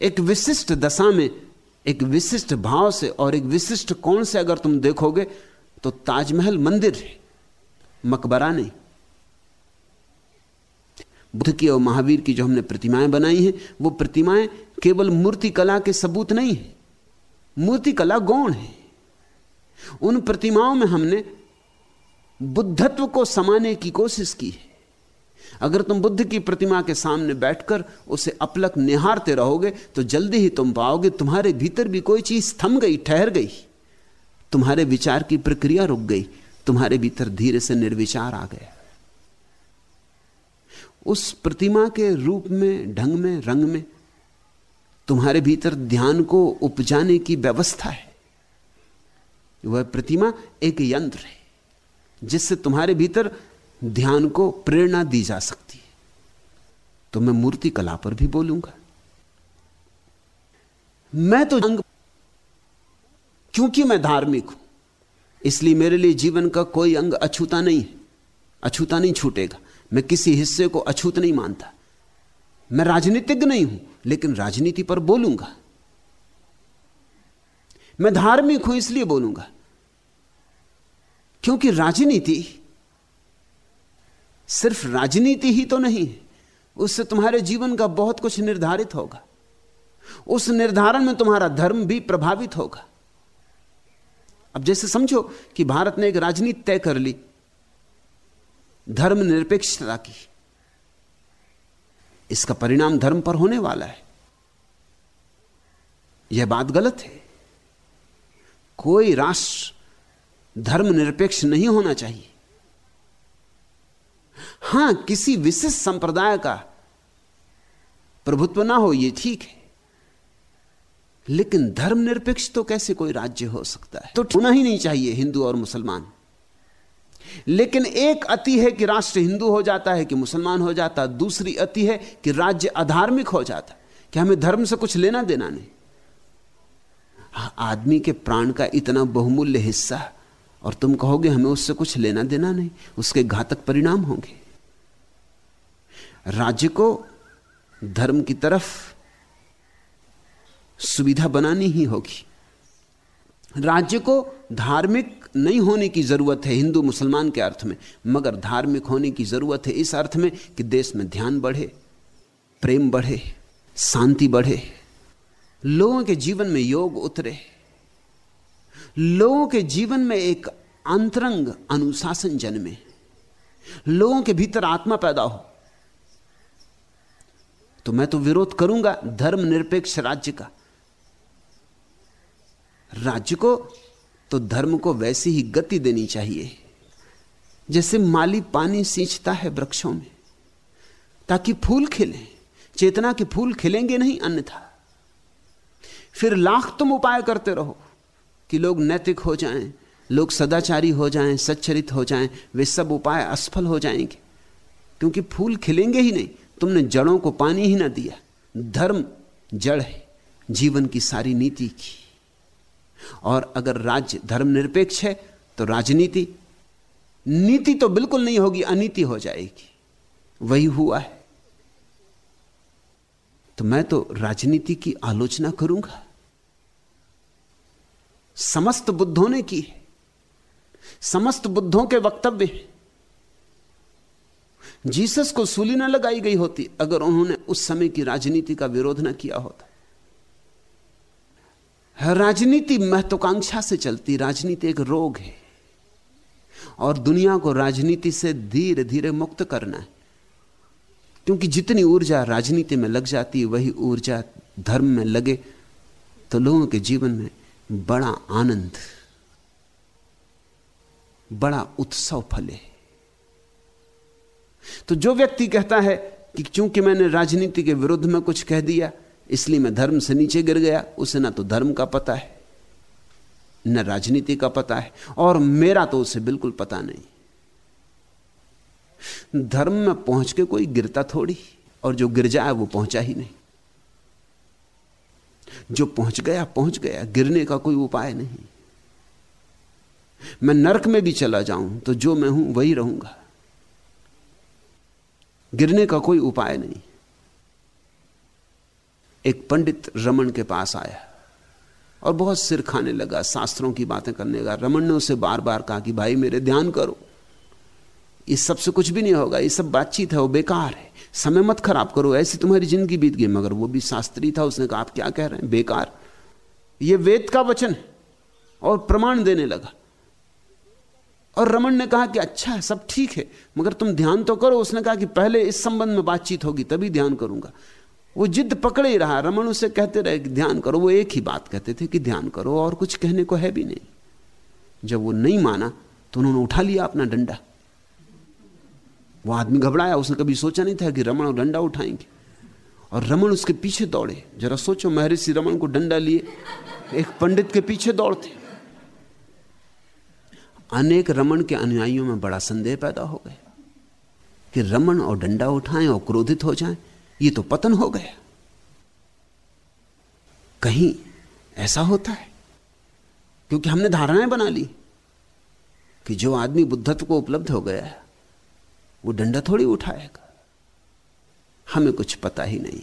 एक विशिष्ट दशा में, एक विशिष्ट भाव से और एक विशिष्ट कोण से अगर तुम देखोगे तो ताजमहल मंदिर है, मकबरा नहीं। बुद्ध की और महावीर की जो हमने प्रतिमाएँ बनाई हैं, वो प्रतिमाएँ केवल मूर्ति कला के सबूत नहीं है। मूर्ति कला गौण है। उन प्रतिमाओं में हमने बुद्धत्व को समाने की कोशिश की है। अगर तुम बुद्ध की प्रतिमा के सामने बैठकर उसे अपलक निहारते रहोगे तो जल्दी ही तुम पाओगे तुम्हारे भीतर भी कोई चीज़ थम गई, ठहर गई। तुम्हारे विचार की प्रक्रिया रुक गई, तुम्हारे भीतर धीरे से निर्विचार आ गया। उस प्रतिमा के रूप में, ढंग में, रंग में तुम्हारे भीतर ध्यान को उपजाने की व्यवस्था है। वह प्रतिमा एक यंत्र है। जिससे तुम्हारे भीतर ध्यान को प्रेरणा दी जा सकती है। तो मैं मूर्ति कला पर भी बोलूँगा। मैं तो अंग क्योंकि मैं धार्मिक हूँ, इसलिए मेरे लिए जीवन का कोई अंग अछूता नहीं है। अछूता नहीं छूटेगा। मैं किसी हिस्से को अछूत नहीं मानता। मैं राजनीतिज्ञ नहीं हूँ, लेकिन राजनीति पर बोलूँगा। मैं धार्मिक हूँ, इसलिए बोलूँगा। क्योंकि राजनीति सिर्फ़ राजनीति ही तो नहीं है उससे तुम्हारे जीवन का बहुत कुछ निर्धारित होगा। उस निर्धारण में तुम्हारा धर्म भी प्रभावित होगा। अब जैसे समझो कि भारत ने एक राजनीति तय कर ली, धर्मनिरपेक्षता की। इसका परिणाम धर्म पर होने वाला है। यह बात गलत है। कोई राष्ट्र धर्मनिरपेक्ष नहीं होना चाहिए। हाँ, किसी विशिष्ट संप्रदाय का प्रभुत्व ना हो यह ठीक है। लेकिन धर्मनिरपेक्ष तो कैसे कोई राज्य हो सकता है? तो होना ही नहीं चाहिए, हिंदू और मुसलमान। लेकिन एक अति है कि राष्ट्र हिंदू हो जाता है, कि मुसलमान हो जाता, दूसरी अति है कि राज्य अधार्मिक हो जाता। कि हमें धर्म से कुछ लेना देना नहीं। आदमी के प्राण का इतना बहुमूल्य हिस्सा और तुम कहोगे, हमें उससे कुछ लेना देना नहीं, उसके घातक परिणाम होंगे। राज्य को धर्म की तरफ़ सुविधा बनानी ही होगी। राज्य को धार्मिक नहीं होने की ज़रूरत है, हिंदू मुसलमान के अर्थ में, मगर धार्मिक होने की ज़रूरत है इस अर्थ में कि देश में ध्यान बढ़े, प्रेम बढ़े, शांति बढ़े, लोगों के जीवन में योग उतरे। लोगों के जीवन में एक अंतरंग अनुशासन जन्मे। लोगों के भीतर आत्मा पैदा हो। तो मैं तो विरोध करूँगा धर्मनिरपेक्ष राज्य का। राज्य को तो धर्म को वैसी ही गति देनी चाहिए, जैसे माली पानी सींचता है वृक्षों में, ताकि फूल खिले। चेतना के फूल खिलेंगे नहीं अन्यथा। फिर लाख तुम उपाय करते रहो। कि लोग नैतिक हो जाएँ, लोग सदाचारी हो जाएँ, सच्चरित हो जाएँ, वे सब उपाय असफल हो जाएँगे। क्योंकि फूल खिलेंगे ही नहीं तुमने जड़ों को पानी ही ना दिया। धर्म जड़ है जीवन की सारी नीति की। और अगर राज्य धर्मनिरपेक्ष है तो राजनीति नीति तो बिल्कुल नहीं होगी अनीति हो जाएगी। वही हुआ है। तो मैं तो राजनीति की आलोचना करूँगा। समस्त बुद्धों ने की है। समस्त बुद्धों के वक्तव्य हैं। जीसस को सूली ना लगाई गई होती, अगर उन्होंने उस समय की राजनीति का विरोध ना किया होता। राजनीति महत्वाकांक्षा से चलती, राजनीति एक रोग है। और दुनिया को राजनीति से धीरे धीरे मुक्त करना है। क्योंकि जितनी ऊर्जा राजनीति में लग जाती, वही ऊर्जा धर्म में लगे तो लोगों के जीवन में बड़ा आनंद, बड़ा उत्सव फले। तो जो व्यक्ति कहता है कि क्योंकि मैंने राजनीति के विरुद्ध में कुछ कह दिया, इसलिए मैं धर्म से नीचे गिर गया, उसे ना तो धर्म का पता है, न राजनीति का पता है, और मेरा तो उसे बिल्कुल पता नहीं। धर्म में पहुँच के कोई गिरता थोड़ी, और जो गिर जाए वो पहुँचा ही नहीं। जो पहुँच गया पहुँच गया। गिरने का कोई उपाय नहीं। मैं नरक में भी चला जाऊँ तो जो मैं हूँ वही रहूँगा। गिरने का कोई उपाय नहीं। एक पंडित रमन के पास आया और बहुत सिर खाने लगा, शास्त्रों की बातें करने लगा। रमन ने उसे बार बार कहा कि, भाई मेरे ध्यान करो। इस सबसे कुछ भी नहीं होगा ये सब बातचीत है, वो बेकार है। समय मत खराब करो, ऐसी तुम्हारी ज़िंदगी बीत गई, मगर वो भी शास्त्री था, उसने कहा, आप क्या कह रहे हैं? बेकार। ये वेद का वचन है, और प्रमाण देने लगा। और रमन ने कहा कि अच्छा है, सब ठीक है, मगर तुम ध्यान तो करो, उसने कहा कि पहले इस संबंध में बातचीत होगी, तभी ध्यान करूँगा। वो जिद पकड़े ही रहा, रमन उसे कहते रहे कि ध्यान करो, वो एक ही बात कहते थे कि ध्यान करो, और कुछ कहने को है भी नहीं। जब वो नहीं माना तो उन्होंने उठा लिया अपना डंडा। वो आदमी घबराया, उसने कभी सोचा नहीं था कि रमन और डंडा उठाएँगे। और रमन उसके पीछे दौड़े। जरा सोचो, महर्षि रमन को डंडा लिए, एक पंडित के पीछे दौड़ते। अनेक रमन के अनुयायियों में बड़ा संदेह पैदा हो गया कि रमन और डंडा उठाएँ और क्रोधित हो जाएँ, ये तो पतन हो गया। कहीं ऐसा होता है? क्योंकि हमने धारणाएँ बना ली कि जो आदमी बुद्धत्व को उपलब्ध हो गया है वो डंडा थोड़ी उठाएगा। हमें कुछ पता ही नहीं।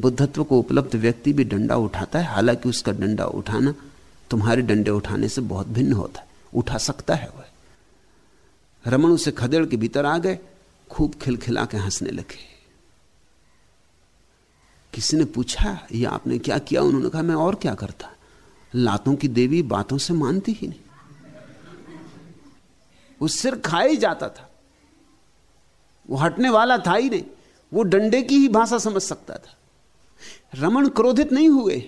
बुद्धत्व को उपलब्ध व्यक्ति भी डंडा उठाता है, हालाँकि उसका डंडा उठाना तुम्हारे डंडे उठाने से बहुत भिन्न होता है। उठा सकता है वह। रमन उसे खदेड़ के भीतर आ गए, खूब खिलखिला के हंसने लगे। किसी ने पूछा, ये आपने क्या किया? उन्होंने कहा, मैं और क्या करता? लातों की देवी बातों से मानती ही नहीं। वो सिर खाया ही जाता था। वो हटने वाला था ही नहीं। वो डंडे की ही भाषा समझ सकता था। रमन क्रोधित नहीं हुए।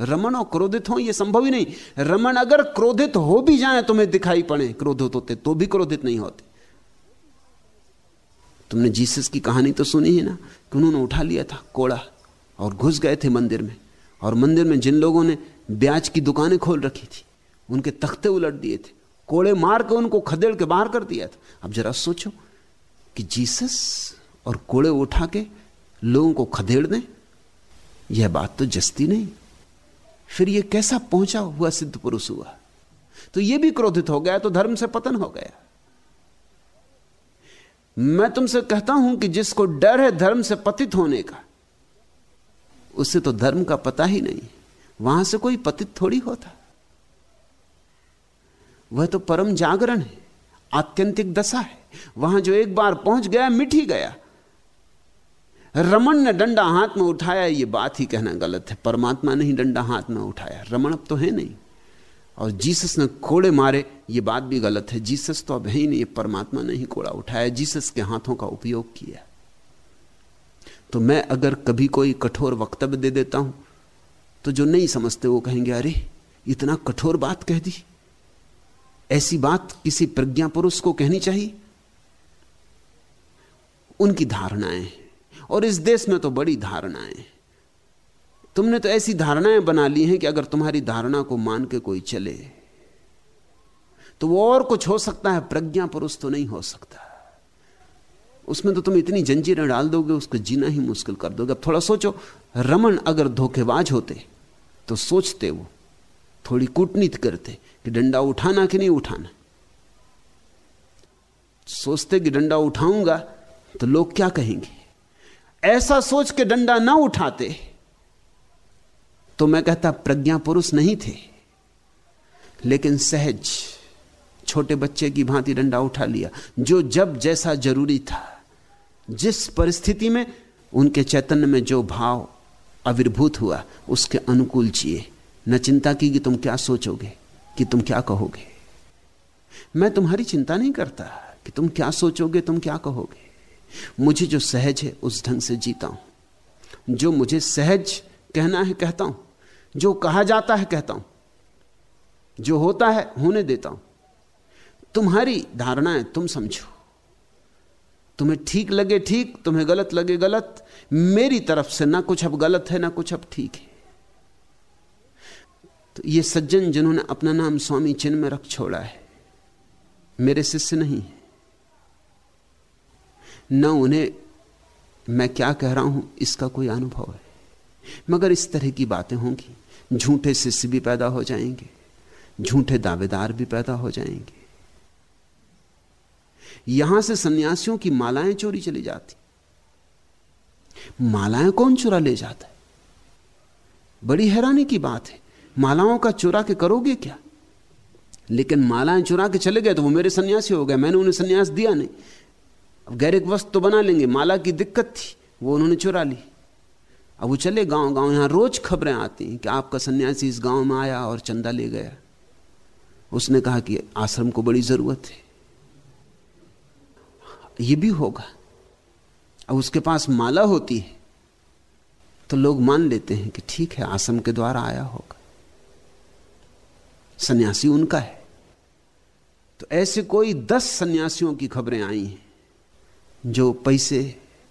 रमन और क्रोधित हो यह संभव ही नहीं। रमन अगर क्रोधित हो भी जाए, तुम्हें दिखाई पड़े। क्रोधित होते तो भी क्रोधित नहीं होते। तुमने जीसस की कहानी तो सुनी है ना, कि उन्होंने उठा लिया था कोड़ा और घुस गए थे मंदिर में। और मंदिर में जिन लोगों ने ब्याज की दुकानें खोल रखी थी, उनके तख्ते उलट दिए थे। कोड़े मार के उनको खदेड़ के बाहर कर दिया था। अब जरा सोचो कि जीसस और कोड़े उठा के लोगों को खदेड़ दें, यह बात तो जस्ती नहीं। फिर यह कैसा पहुँचा हुआ सिद्ध पुरुष हुआ? तो यह भी क्रोधित हो गया तो धर्म से पतन हो गया। मैं तुमसे कहता हूँ कि जिसको डर है धर्म से पतित होने का, उसे तो धर्म का पता ही नहीं। वहाँ से कोई पतित थोड़ी होता। वह तो परम जागरण है, आत्यंतिक दशा है। वहाँ जो एक बार पहुँच गया, मिट ही गया। रमन ने डंडा हाथ में उठाया, ये बात ही कहना गलत है। परमात्मा ने ही डंडा हाथ में उठाया। रमन अब तो है नहीं। और जीसस ने कोड़े मारे, ये बात भी गलत है। जीसस तो अब है ही नहीं परमात्मा ने ही कोड़ा उठाया। जीसस के हाथों का उपयोग किया। तो मैं अगर कभी कोई कठोर वक्तव्य दे देता हूँ तो जो नहीं समझते वो कहेंगे, अरे, इतना कठोर बात कह दी। ऐसी बात किसी प्रज्ञा पुरुष को कहनी चाहिए। उनकी धारणाएँ और इस देश में तो बड़ी धारणाएँ तुमने तो ऐसी धारणाएँ बना ली हैं कि अगर तुम्हारी धारणा को मान के कोई चले तो वो और कुछ हो सकता है प्रज्ञा पुरुष तो नहीं हो सकता। उसमें तो तुम इतनी जंजीरें डाल दोगे, उसको जीना ही मुश्किल कर दोगे। अब थोड़ा सोचो, रमन अगर धोखेबाज होते तो सोचते वो। थोड़ी कूटनीति करते कि डंडा उठाना कि नहीं उठाना। सोचते कि डंडा उठाऊँगा तो लोग क्या कहेंगे? ऐसा सोच के डंडा ना उठाते तो मैं कहता, प्रज्ञा पुरुष नहीं थे, लेकिन सहज छोटे बच्चे की भांति डंडा उठा लिया, जो जब जैसा ज़रूरी था, जिस परिस्थिति में उनके चैतन्य में जो भाव आविर्भूत हुआ, उसके अनुकूल जिए। न चिंता की कि तुम क्या सोचोगे, कि तुम क्या कहोगे। मैं तुम्हारी चिंता नहीं करता कि तुम क्या सोचोगे, तुम क्या कहोगे। मुझे जो सहज है, उस ढंग से जीता हूँ। जो मुझे सहज कहना है, कहता हूँ। जो कहा जाता है, कहता हूँ। जो होता है, होने देता हूँ। तुम्हारी धारणाएँ तुम समझो। तुम्हें ठीक लगे ठीक, तुम्हें गलत लगे गलत। मेरी तरफ़ से ना कुछ अब गलत है, ना कुछ अब ठीक है। तो ये सज्जन जिन्होंने अपना नाम स्वामी चिन्ह में रख छोड़ा है, मेरे शिष्य नहीं है। न उन्हें मैं क्या कह रहा हूँ, इसका कोई अनुभव है। मगर इस तरह की बातें होंगी, झूठे शिष्य भी पैदा हो जाएँगे, झूठे दावेदार भी पैदा हो जाएँगे। यहाँ से सन्यासियों की मालाएँ चोरी चली जाती। मालाएँ कौन चुरा ले जाता है? बड़ी हैरानी की बात है। मालाओं का चुरा के करोगे क्या? लेकिन मालाएँ चुरा के चले गए तो वो मेरे सन्यासी हो गए, मैंने उन्हें सन्यास दिया नहीं। अब गैरिक वस्त्र तो बना लेंगे, माला की दिक्कत थी, वो उन्होंने चुरा ली। अब वो चले गाँव गाँव यहाँ रोज खबरें आती हैं कि आपका सन्यासी इस गाँव में आया और चंदा ले गया। उसने कहा कि आश्रम को बड़ी ज़रूरत है। ये भी होगा। अब उसके पास माला होती है तो लोग मान लेते हैं कि ठीक है, आश्रम के द्वारा आया होगा। सन्यासी उनका है। तो ऐसे कोई दस सन्यासियों की खबरें आई हैं, जो पैसे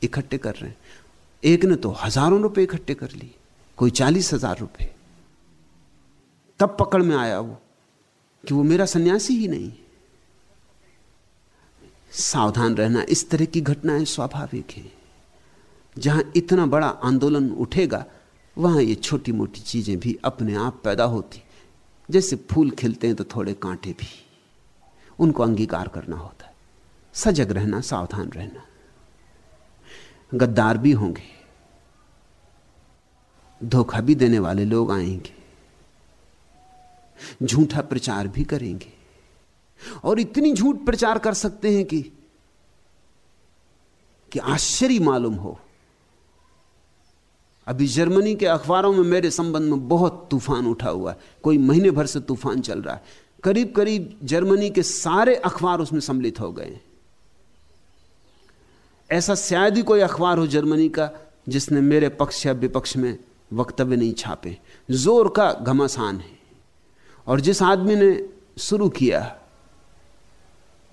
इकट्ठे कर रहे हैं। एक ने तो हज़ारों रुपए इकट्ठे कर लिए, कोई चालीस हज़ार रुपए। तब पकड़ में आया वो, कि वो मेरा सन्यासी ही नहीं। सावधान रहना, इस तरह की घटनाएँ स्वाभाविक है। जहाँ इतना बड़ा आंदोलन उठेगा, वहाँ ये छोटी मोटी चीज़ें भी अपने आप पैदा होती। जैसे फूल खिलते हैं तो थोड़े कांटे भी। उनको अंगीकार करना होता है। सजग रहना, सावधान रहना। गद्दार भी होंगे। धोखा भी देने वाले लोग आएँगे। झूठा प्रचार भी करेंगे। और इतनी झूठ प्रचार कर सकते हैं कि कि आश्चर्य मालूम हो। अभी जर्मनी के अखबारों में मेरे संबंध में बहुत तूफ़ान उठा हुआ है। कोई महीने भर से तूफ़ान चल रहा है। करीब करीब जर्मनी के सारे अखबार उसमें सम्मिलित हो गए ऐसा शायद ही कोई अखबार हो जर्मनी का, जिसने मेरे पक्ष या विपक्ष में वक्तव्य नहीं छापे। ज़ोर का घमासान है। और जिस आदमी ने शुरू किया,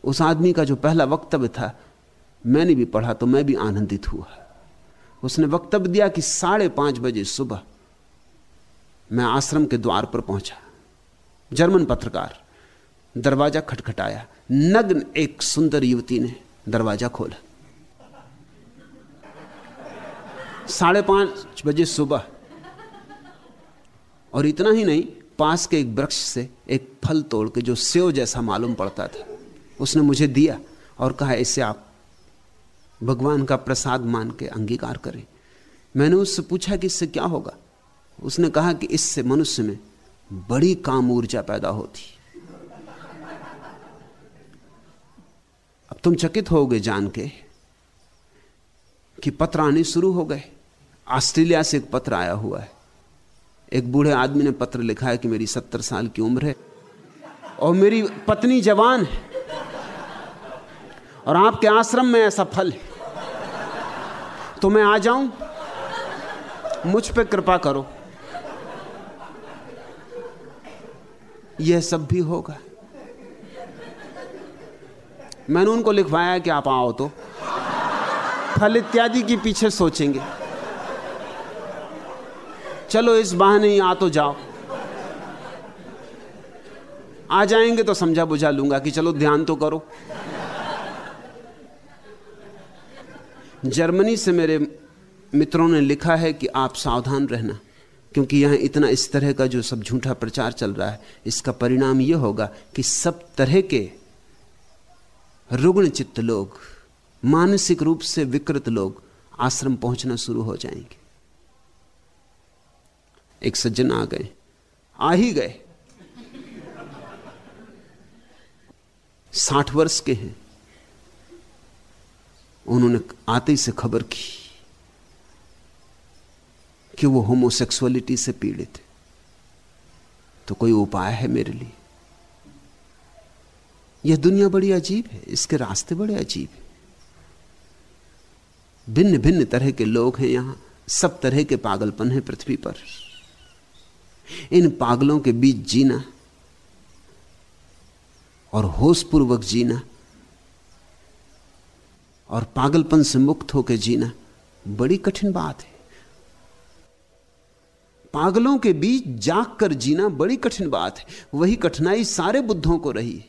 उस आदमी का जो पहला वक्तव्य था, मैंने भी पढ़ा तो मैं भी आनंदित हुआ। उसने वक्तव्य दिया कि साढ़े पाँच बजे सुबह मैं आश्रम के द्वार पर पहुँचा। जर्मन पत्रकार, दरवाज़ा खटखटाया। नग्न एक सुंदर युवती ने दरवाज़ा खोला। साढ़े पाँच बजे सुबह। और इतना ही नहीं, पास के एक वृक्ष से एक फल तोड़ के जो सेव जैसा मालूम पड़ता था, उसने मुझे दिया और कहा, इसे आप भगवान का प्रसाद मान के अंगीकार करें। मैंने उससे पूछा कि इससे क्या होगा? उसने कहा कि इससे मनुष्य में बड़ी काम ऊर्जा पैदा होती। अब तुम चकित होगे जान के कि पत्र आने शुरू हो गए। ऑस्ट्रेलिया से एक पत्र आया हुआ है। एक बूढ़े आदमी ने पत्र लिखा है कि मेरी सत्तर साल की उम्र है और मेरी पत्नी जवान है। और आपके आश्रम में ऐसा फल है। तो मैं आ जाऊँ? मुझ पे कृपा करो। यह सब भी होगा। मैंने उनको लिखवाया कि आप आओ तो। फल इत्यादि के पीछे सोचेंगे। चलो, इस बहाने ही आ तो जाओ। आ जाएँगे तो समझा बुझा लूँगा कि चलो, ध्यान तो करो। जर्मनी से मेरे मित्रों ने लिखा है कि आप सावधान रहना, क्योंकि यहाँ इतना इस तरह का जो सब झूठा प्रचार चल रहा है, इसका परिणाम यह होगा कि सब तरह के रुग्ण चित्त लोग, मानसिक रूप से विकृत लोग आश्रम पहुँचना शुरू हो जाएँगे। एक सज्जन आ गए। आ ही गए। साठ वर्ष के हैं। उन्होंने आते ही से खबर की कि वो होमोसेक्सुअलिटी से पीड़ित है। तो कोई उपाय है मेरे लिए? यह दुनिया बड़ी अजीब है, इसके रास्ते बड़े अजीब हैं। भिन्न भिन्न तरह के लोग हैं यहाँ, सब तरह के पागलपन है पृथ्वी पर। इन पागलों के बीच जीना और होशपूर्वक जीना और पागलपन से मुक्त होकर जीना बड़ी कठिन बात है। पागलों के बीच जाग कर जीना बड़ी कठिन बात है। वही कठिनाई सारे बुद्धों को रही है,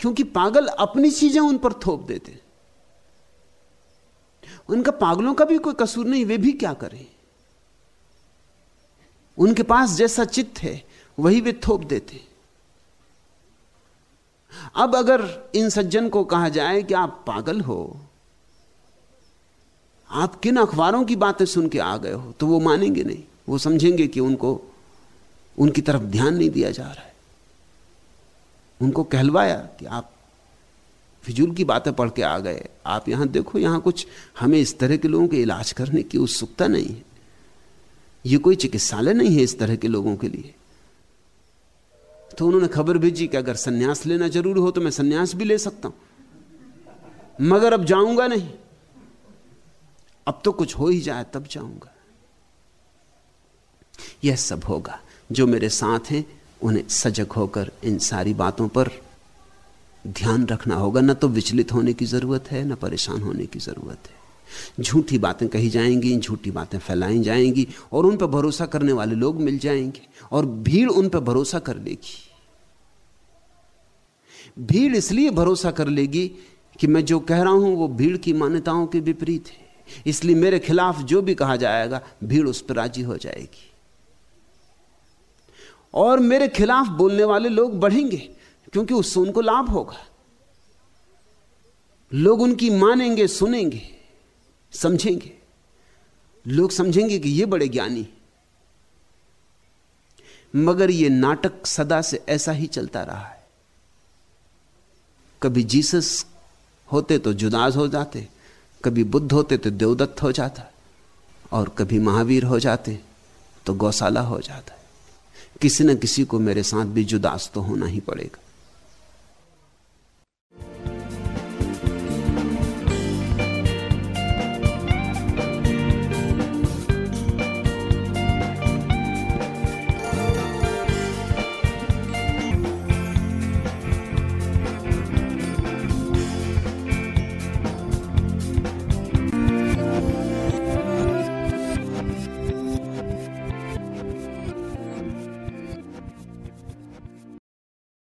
क्योंकि पागल अपनी चीज़ें उन पर थोप देते उनका पागलों का भी कोई कसूर नहीं, वे भी क्या करें? उनके पास जैसा चित्त है, वही वे थोप देते अब अगर इन सज्जन को कहा जाए कि आप पागल हो, आप किन अखबारों की बातें सुन के आ गए हो तो वो मानेंगे नहीं। वो समझेंगे कि उनको, उनकी तरफ़ ध्यान नहीं दिया जा रहा है। उनको कहलवाया कि आप फिजूल की बातें पढ़ के आ गए। आप यहाँ देखो, यहाँ कुछ हमें इस तरह के लोगों के इलाज करने की उत्सुकता नहीं है। ये कोई चिकित्सालय नहीं है इस तरह के लोगों के लिए। तो उन्होंने खबर भेजी कि अगर सन्यास लेना ज़रूरी हो तो मैं सन्यास भी ले सकता हूँ। मगर अब जाऊँगा नहीं। अब तो कुछ हो ही जाए, तब जाऊँगा। यह सब होगा। जो मेरे साथ हैं, उन्हें सजग होकर इन सारी बातों पर ध्यान रखना होगा। न तो विचलित होने की ज़रूरत है, न परेशान होने की ज़रूरत है। झूठी बातें कही जाएँगी, झूठी बातें फैलाई जाएँगी और उन पर भरोसा करने वाले लोग मिल जाएँगे और भीड़ उन पर भरोसा कर लेगी। भीड़ इसलिए भरोसा कर लेगी कि मैं जो कह रहा हूँ वो भीड़ की मान्यताओं के विपरीत है। इसलिए मेरे खिलाफ जो भी कहा जाएगा, भीड़ उस पर राज़ी हो जाएगी। और मेरे खिलाफ बोलने वाले लोग बढ़ेंगे, क्योंकि उससे उनको लाभ होगा। लोग उनकी मानेंगे, सुनेंगे। समझेंगे। लोग समझेंगे कि ये बड़े ज्ञानी मगर ये नाटक सदा से ऐसा ही चलता रहा है। कभी जीसस होते तो जुदाज हो जाते, कभी बुद्ध होते तो देवदत्त हो जाता, और कभी महावीर हो जाते तो गौशाला हो जाता। है किसी न किसी को मेरे साथ भी जुदास तो होना ही पड़ेगा।